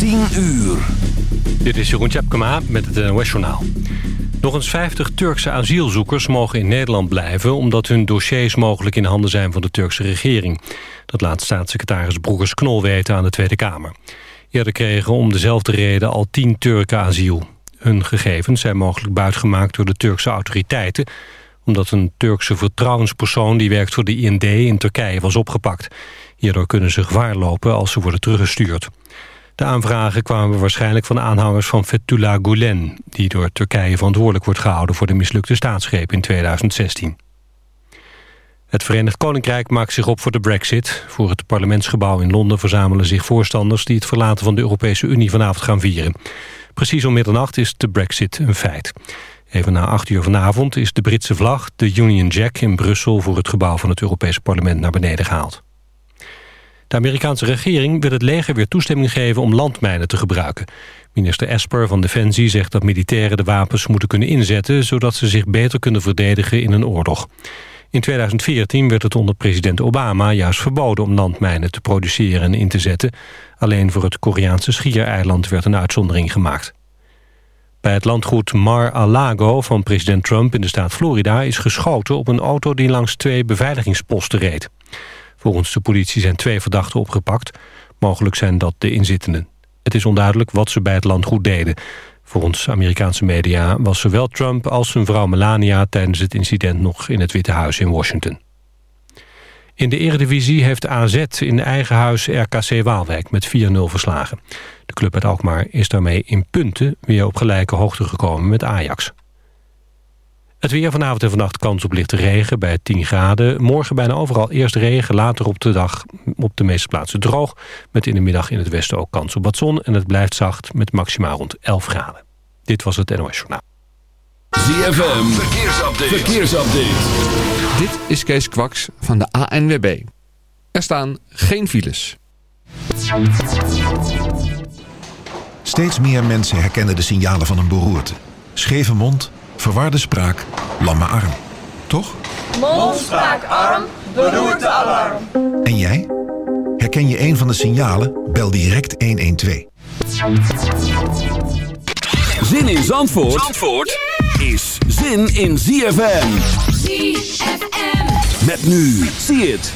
10 uur. Dit is Jeroen Tjepkema met het NOS Journaal. Nog eens 50 Turkse asielzoekers mogen in Nederland blijven... omdat hun dossiers mogelijk in handen zijn van de Turkse regering. Dat laat staatssecretaris Broekers-Knol weten aan de Tweede Kamer. Eerder kregen om dezelfde reden al 10 Turken asiel. Hun gegevens zijn mogelijk buitgemaakt door de Turkse autoriteiten... omdat een Turkse vertrouwenspersoon die werkt voor de IND in Turkije was opgepakt. Hierdoor kunnen ze gevaar lopen als ze worden teruggestuurd. De aanvragen kwamen waarschijnlijk van aanhangers van Fethullah Gulen... die door Turkije verantwoordelijk wordt gehouden voor de mislukte staatsgreep in 2016. Het Verenigd Koninkrijk maakt zich op voor de brexit. Voor het parlementsgebouw in Londen verzamelen zich voorstanders... die het verlaten van de Europese Unie vanavond gaan vieren. Precies om middernacht is de brexit een feit. Even na acht uur vanavond is de Britse vlag, de Union Jack... in Brussel voor het gebouw van het Europese parlement naar beneden gehaald. De Amerikaanse regering wil het leger weer toestemming geven om landmijnen te gebruiken. Minister Esper van Defensie zegt dat militairen de wapens moeten kunnen inzetten... zodat ze zich beter kunnen verdedigen in een oorlog. In 2014 werd het onder president Obama juist verboden om landmijnen te produceren en in te zetten. Alleen voor het Koreaanse schiereiland werd een uitzondering gemaakt. Bij het landgoed Mar-a-Lago van president Trump in de staat Florida... is geschoten op een auto die langs twee beveiligingsposten reed. Volgens de politie zijn twee verdachten opgepakt. Mogelijk zijn dat de inzittenden. Het is onduidelijk wat ze bij het landgoed deden. Volgens Amerikaanse media was zowel Trump als zijn vrouw Melania... tijdens het incident nog in het Witte Huis in Washington. In de Eredivisie heeft AZ in eigen huis RKC Waalwijk met 4-0 verslagen. De club uit Alkmaar is daarmee in punten weer op gelijke hoogte gekomen met Ajax. Het weer vanavond en vannacht kans op lichte regen bij 10 graden. Morgen bijna overal eerst regen, later op de dag op de meeste plaatsen droog. Met in de middag in het westen ook kans op wat zon. En het blijft zacht met maximaal rond 11 graden. Dit was het NOS Journaal. ZFM, verkeersupdate. verkeersupdate. Dit is Kees Kwaks van de ANWB. Er staan geen files. Steeds meer mensen herkennen de signalen van een beroerte. Scheve mond verwarde spraak, lamme arm. Toch? Mondspraak arm, de alarm. En jij? Herken je een van de signalen? Bel direct 112. Zin in Zandvoort, Zandvoort is zin in ZFM. ZFM. Met nu, zie het.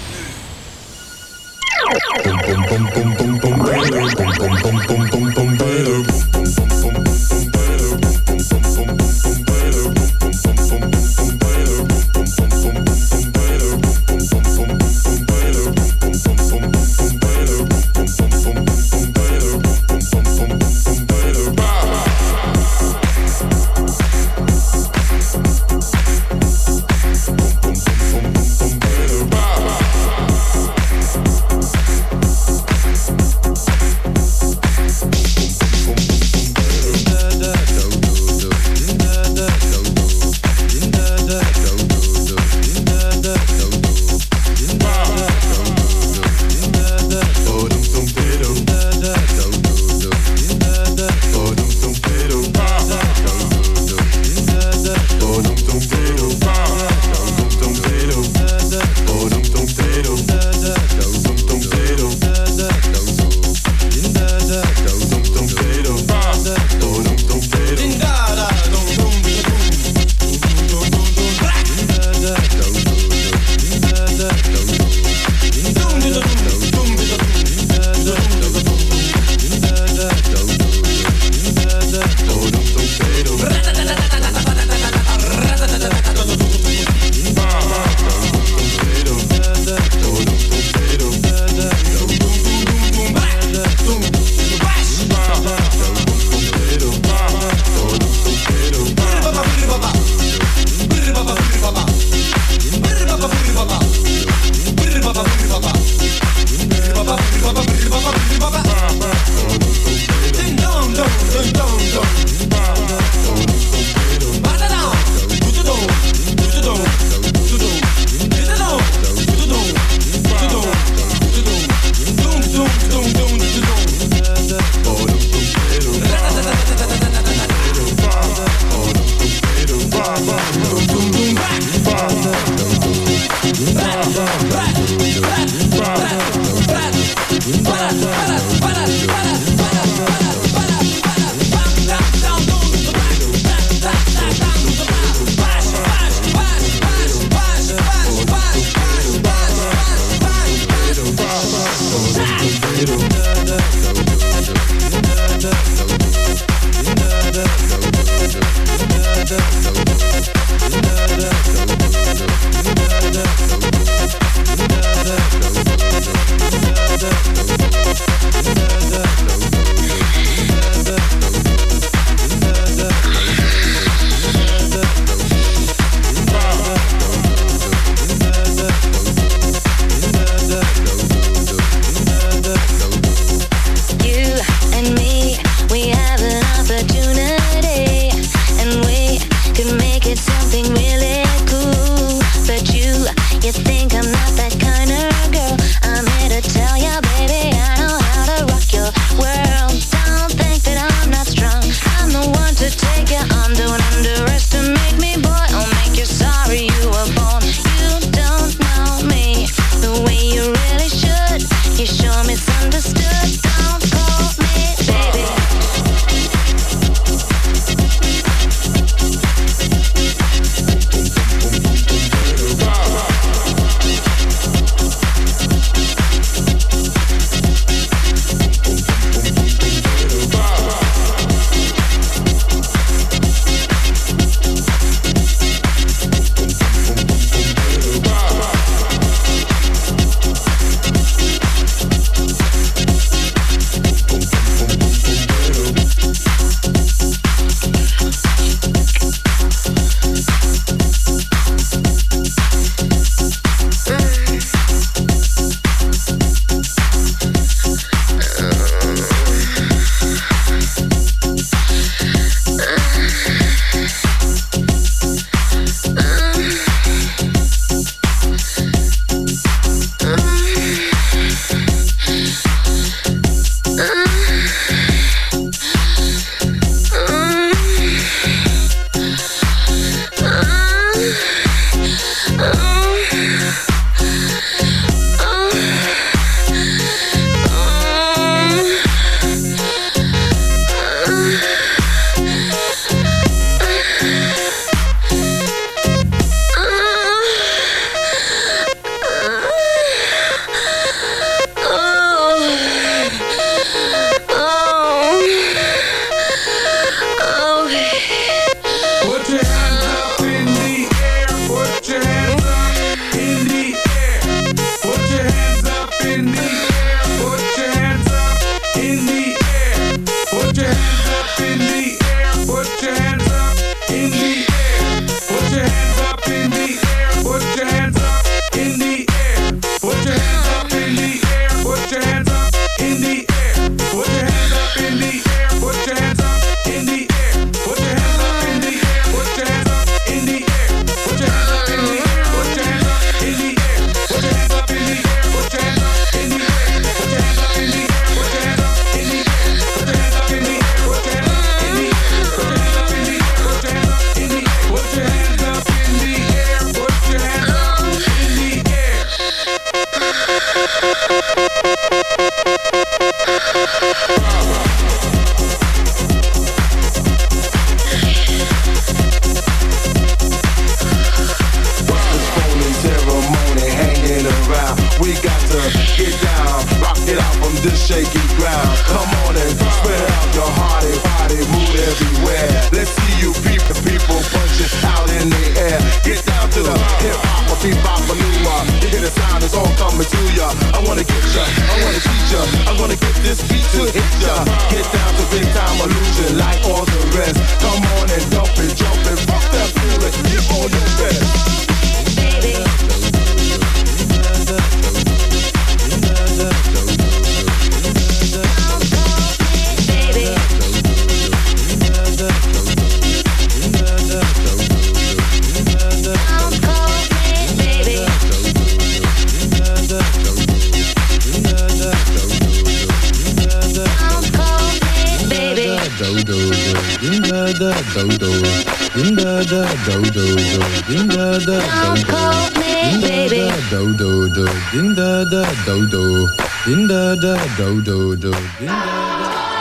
da do do do.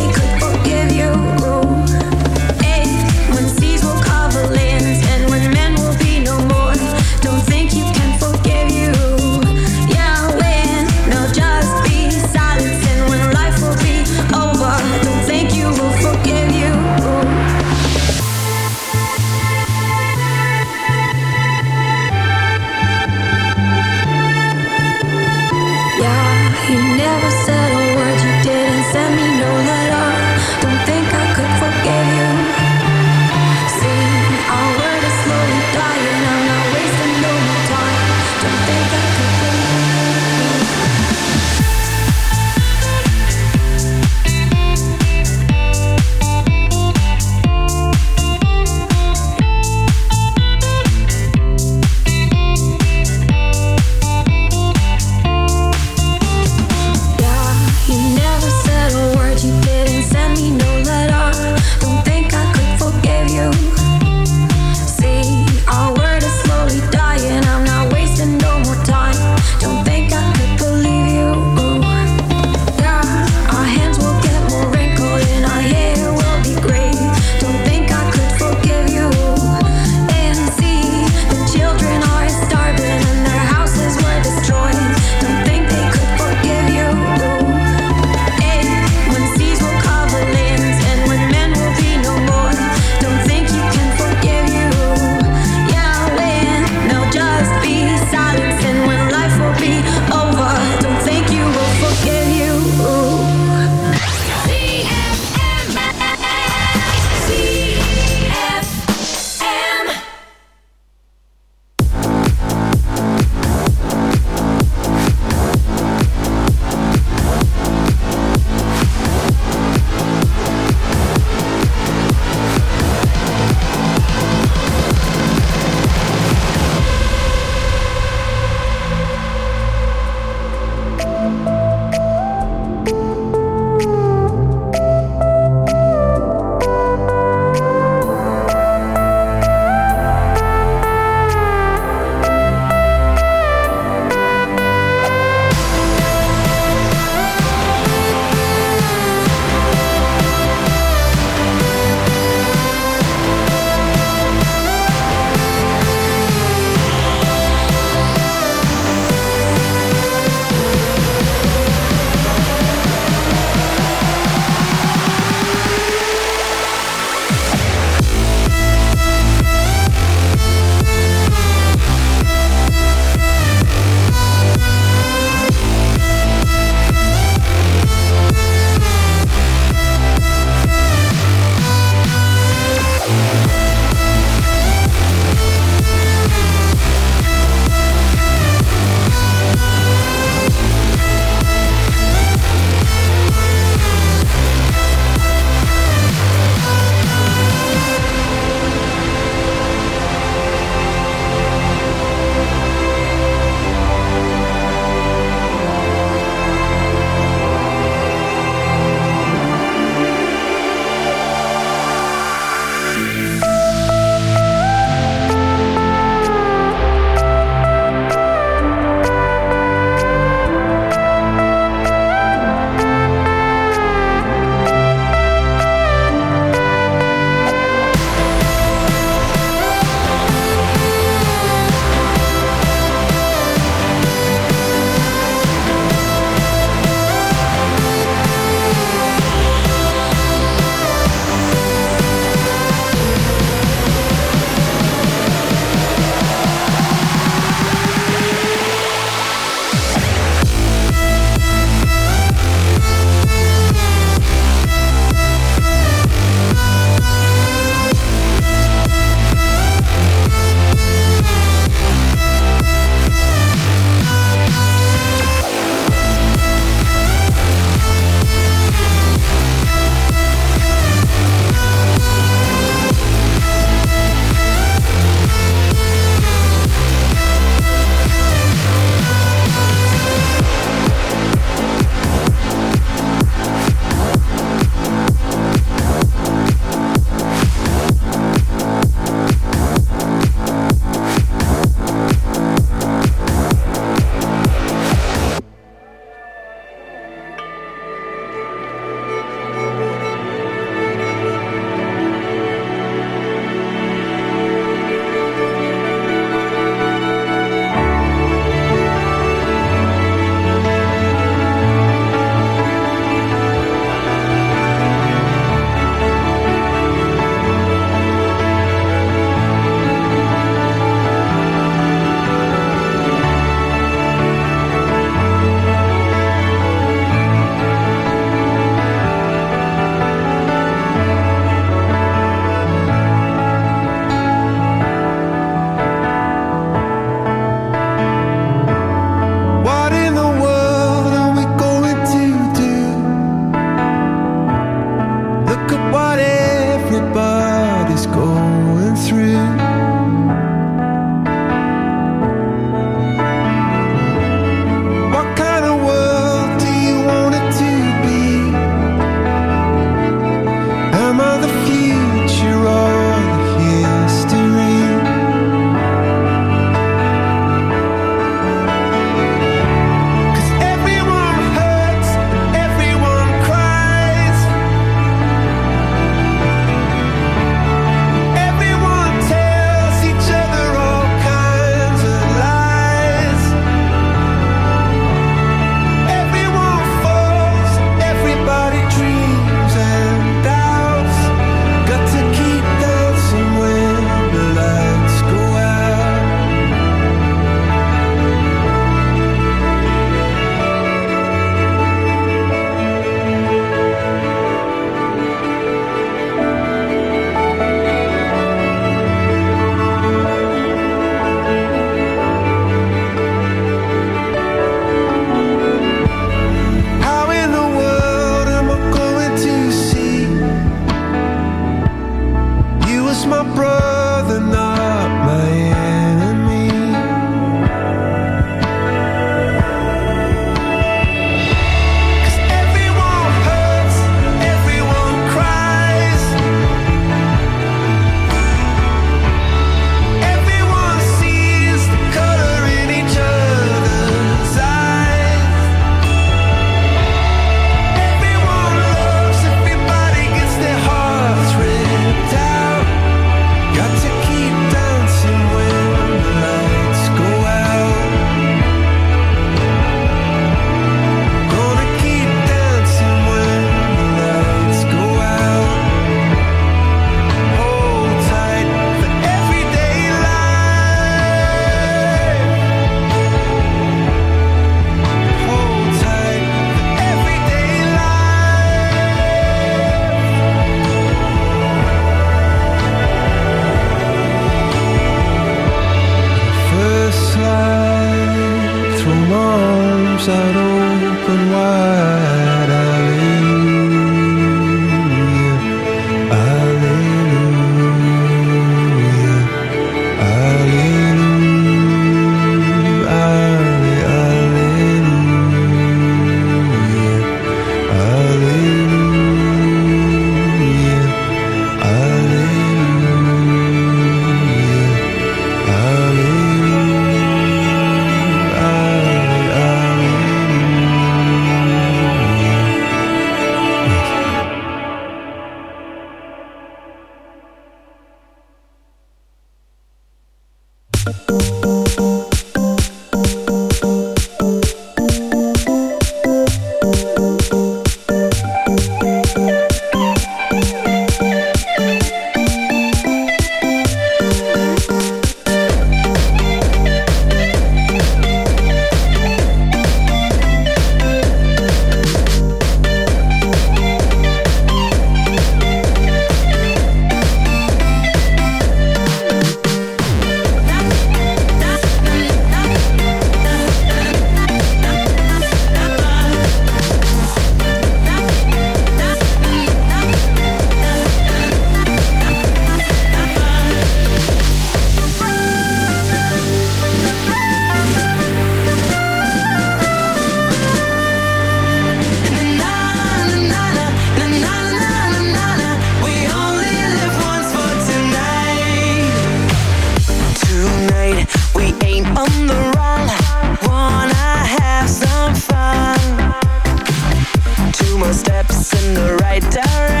right, alright.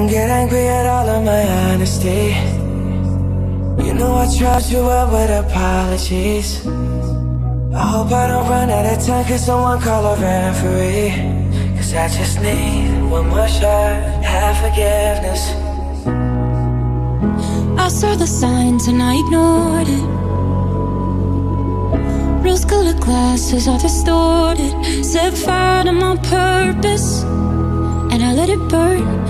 Don't get angry at all of my honesty. You know I tried you up with apologies. I hope I don't run out of time, cause someone call a referee. Cause I just need one more shot, have forgiveness. I saw the signs and I ignored it. Rose colored glasses are distorted. Set fire to my purpose, and I let it burn.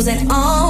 frozen on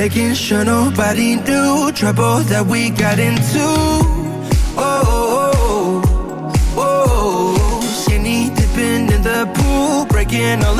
Making sure nobody knew trouble that we got into. Oh, oh, oh, oh. oh. skinny dipping in the pool, breaking all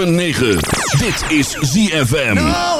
106.9. Dit is ZFM. No!